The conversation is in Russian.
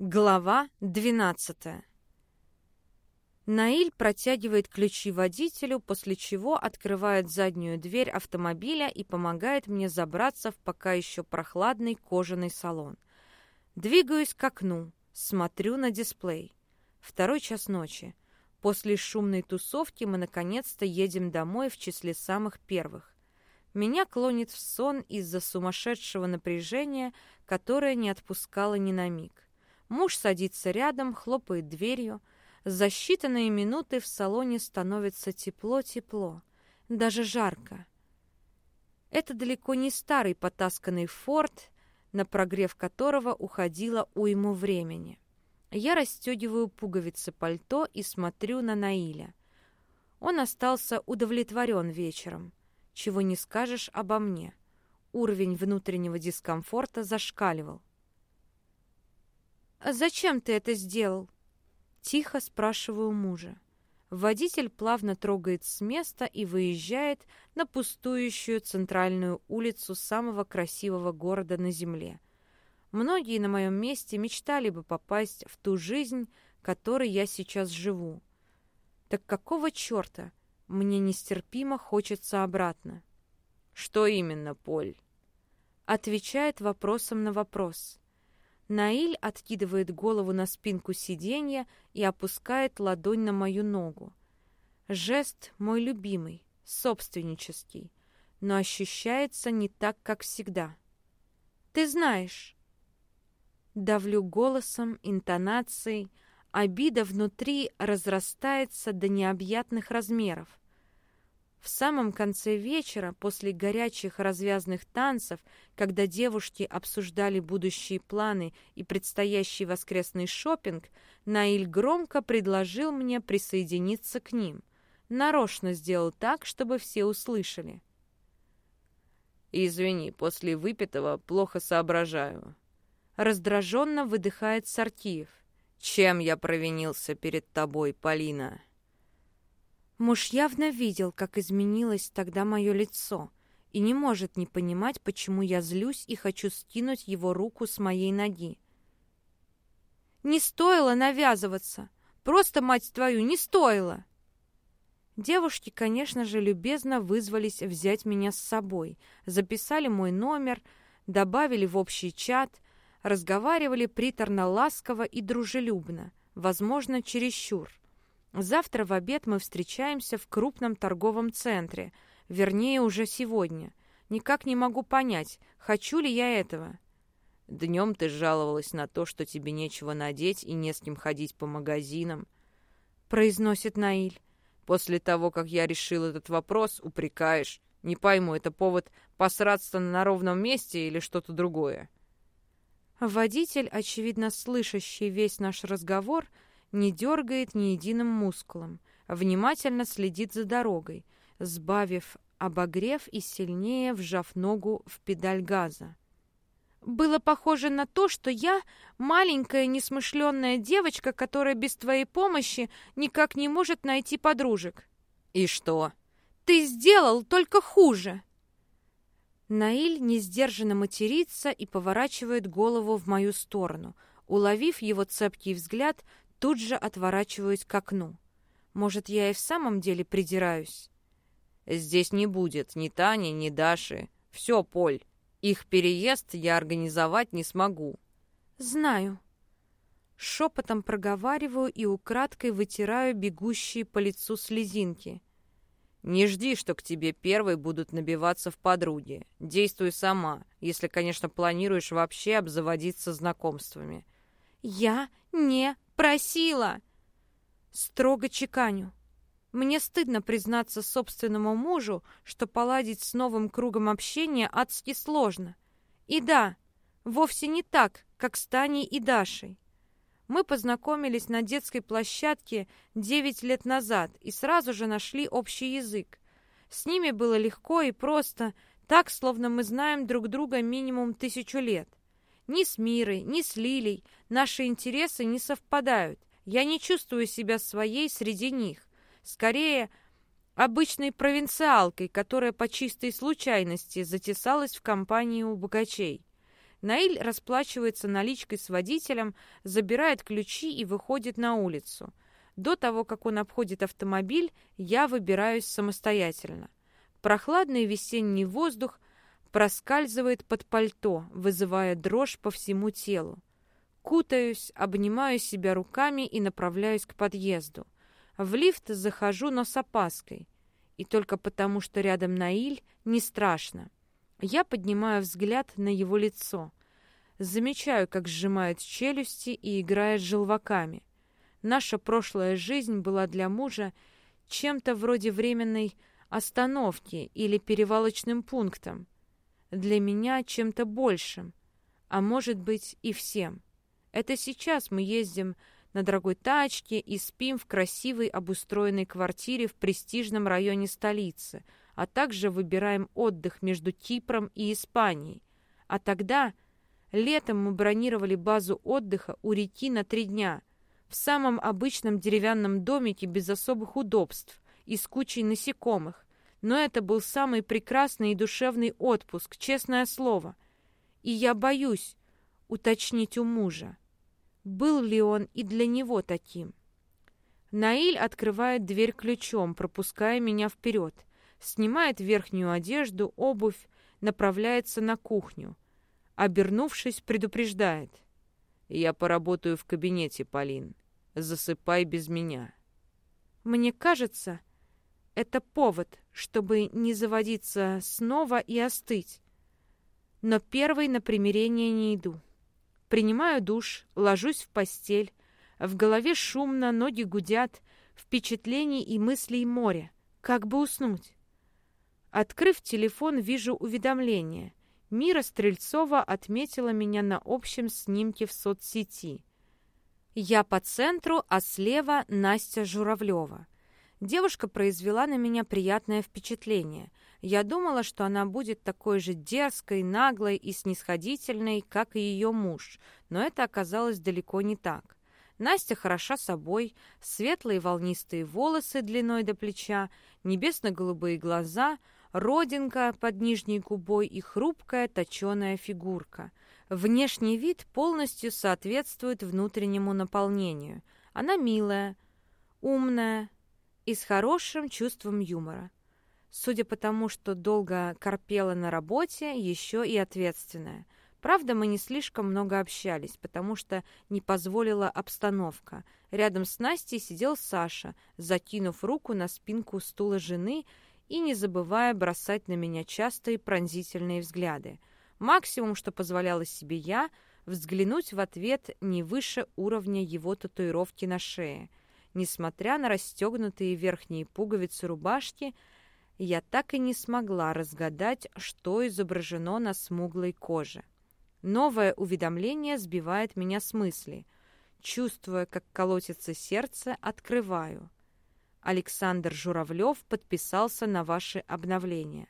Глава 12 Наиль протягивает ключи водителю, после чего открывает заднюю дверь автомобиля и помогает мне забраться в пока еще прохладный кожаный салон. Двигаюсь к окну, смотрю на дисплей. Второй час ночи. После шумной тусовки мы наконец-то едем домой в числе самых первых. Меня клонит в сон из-за сумасшедшего напряжения, которое не отпускало ни на миг. Муж садится рядом, хлопает дверью. За считанные минуты в салоне становится тепло-тепло, даже жарко. Это далеко не старый потасканный форт, на прогрев которого уходило уйму времени. Я расстегиваю пуговицы пальто и смотрю на Наиля. Он остался удовлетворен вечером, чего не скажешь обо мне. Уровень внутреннего дискомфорта зашкаливал. «А зачем ты это сделал?» Тихо спрашиваю мужа. Водитель плавно трогает с места и выезжает на пустующую центральную улицу самого красивого города на земле. Многие на моем месте мечтали бы попасть в ту жизнь, которой я сейчас живу. Так какого черта мне нестерпимо хочется обратно? «Что именно, Поль?» Отвечает вопросом на вопрос. Наиль откидывает голову на спинку сиденья и опускает ладонь на мою ногу. Жест мой любимый, собственнический, но ощущается не так, как всегда. «Ты знаешь...» Давлю голосом, интонацией, обида внутри разрастается до необъятных размеров. В самом конце вечера, после горячих развязных танцев, когда девушки обсуждали будущие планы и предстоящий воскресный шопинг, Наиль громко предложил мне присоединиться к ним. Нарочно сделал так, чтобы все услышали. «Извини, после выпитого плохо соображаю». Раздраженно выдыхает Сартиев. «Чем я провинился перед тобой, Полина?» Муж явно видел, как изменилось тогда мое лицо, и не может не понимать, почему я злюсь и хочу скинуть его руку с моей ноги. «Не стоило навязываться! Просто, мать твою, не стоило!» Девушки, конечно же, любезно вызвались взять меня с собой, записали мой номер, добавили в общий чат, разговаривали приторно-ласково и дружелюбно, возможно, чересчур. Завтра в обед мы встречаемся в крупном торговом центре, вернее, уже сегодня. Никак не могу понять, хочу ли я этого. Днем ты жаловалась на то, что тебе нечего надеть и не с кем ходить по магазинам. Произносит Наиль. После того, как я решил этот вопрос, упрекаешь. Не пойму, это повод посраться на ровном месте или что-то другое? Водитель, очевидно слышащий весь наш разговор, — не дергает ни единым мускулом, внимательно следит за дорогой, сбавив обогрев и сильнее вжав ногу в педаль газа. Было похоже на то, что я маленькая несмышленная девочка, которая без твоей помощи никак не может найти подружек. И что? Ты сделал только хуже. Наиль несдержанно матерится и поворачивает голову в мою сторону. Уловив его цепкий взгляд, Тут же отворачиваюсь к окну. Может, я и в самом деле придираюсь? Здесь не будет ни Тани, ни Даши. Все, Поль. Их переезд я организовать не смогу. Знаю. Шепотом проговариваю и украдкой вытираю бегущие по лицу слезинки. Не жди, что к тебе первой будут набиваться в подруги. Действуй сама, если, конечно, планируешь вообще обзаводиться знакомствами. Я не Просила!» Строго чеканю. Мне стыдно признаться собственному мужу, что поладить с новым кругом общения адски сложно. И да, вовсе не так, как с Таней и Дашей. Мы познакомились на детской площадке 9 лет назад и сразу же нашли общий язык. С ними было легко и просто, так, словно мы знаем друг друга минимум тысячу лет. Ни с Мирой, ни с Лилей наши интересы не совпадают. Я не чувствую себя своей среди них. Скорее, обычной провинциалкой, которая по чистой случайности затесалась в компанию богачей. Наиль расплачивается наличкой с водителем, забирает ключи и выходит на улицу. До того, как он обходит автомобиль, я выбираюсь самостоятельно. Прохладный весенний воздух проскальзывает под пальто, вызывая дрожь по всему телу. Кутаюсь, обнимаю себя руками и направляюсь к подъезду. В лифт захожу, но с опаской. И только потому, что рядом Наиль, не страшно. Я поднимаю взгляд на его лицо. Замечаю, как сжимает челюсти и играет желваками. Наша прошлая жизнь была для мужа чем-то вроде временной остановки или перевалочным пунктом. Для меня чем-то большим, а может быть и всем. Это сейчас мы ездим на дорогой тачке и спим в красивой обустроенной квартире в престижном районе столицы, а также выбираем отдых между Кипром и Испанией. А тогда, летом мы бронировали базу отдыха у реки на три дня, в самом обычном деревянном домике без особых удобств и с кучей насекомых. Но это был самый прекрасный и душевный отпуск, честное слово. И я боюсь уточнить у мужа был ли он и для него таким. Наиль открывает дверь ключом, пропуская меня вперед, снимает верхнюю одежду, обувь, направляется на кухню. Обернувшись, предупреждает. «Я поработаю в кабинете, Полин. Засыпай без меня». Мне кажется, это повод, чтобы не заводиться снова и остыть. Но первой на примирение не иду. Принимаю душ, ложусь в постель. В голове шумно, ноги гудят, впечатлений и мыслей море. Как бы уснуть? Открыв телефон, вижу уведомление. Мира Стрельцова отметила меня на общем снимке в соцсети. Я по центру, а слева Настя Журавлева. Девушка произвела на меня приятное впечатление. Я думала, что она будет такой же дерзкой, наглой и снисходительной, как и ее муж, но это оказалось далеко не так. Настя хороша собой, светлые волнистые волосы длиной до плеча, небесно-голубые глаза, родинка под нижней губой и хрупкая точеная фигурка. Внешний вид полностью соответствует внутреннему наполнению. Она милая, умная и с хорошим чувством юмора. Судя по тому, что долго корпела на работе, еще и ответственная. Правда, мы не слишком много общались, потому что не позволила обстановка. Рядом с Настей сидел Саша, закинув руку на спинку стула жены и не забывая бросать на меня частые пронзительные взгляды. Максимум, что позволяла себе я, взглянуть в ответ не выше уровня его татуировки на шее. Несмотря на расстегнутые верхние пуговицы рубашки, я так и не смогла разгадать, что изображено на смуглой коже. Новое уведомление сбивает меня с мысли. Чувствуя, как колотится сердце, открываю. Александр Журавлев подписался на ваши обновления.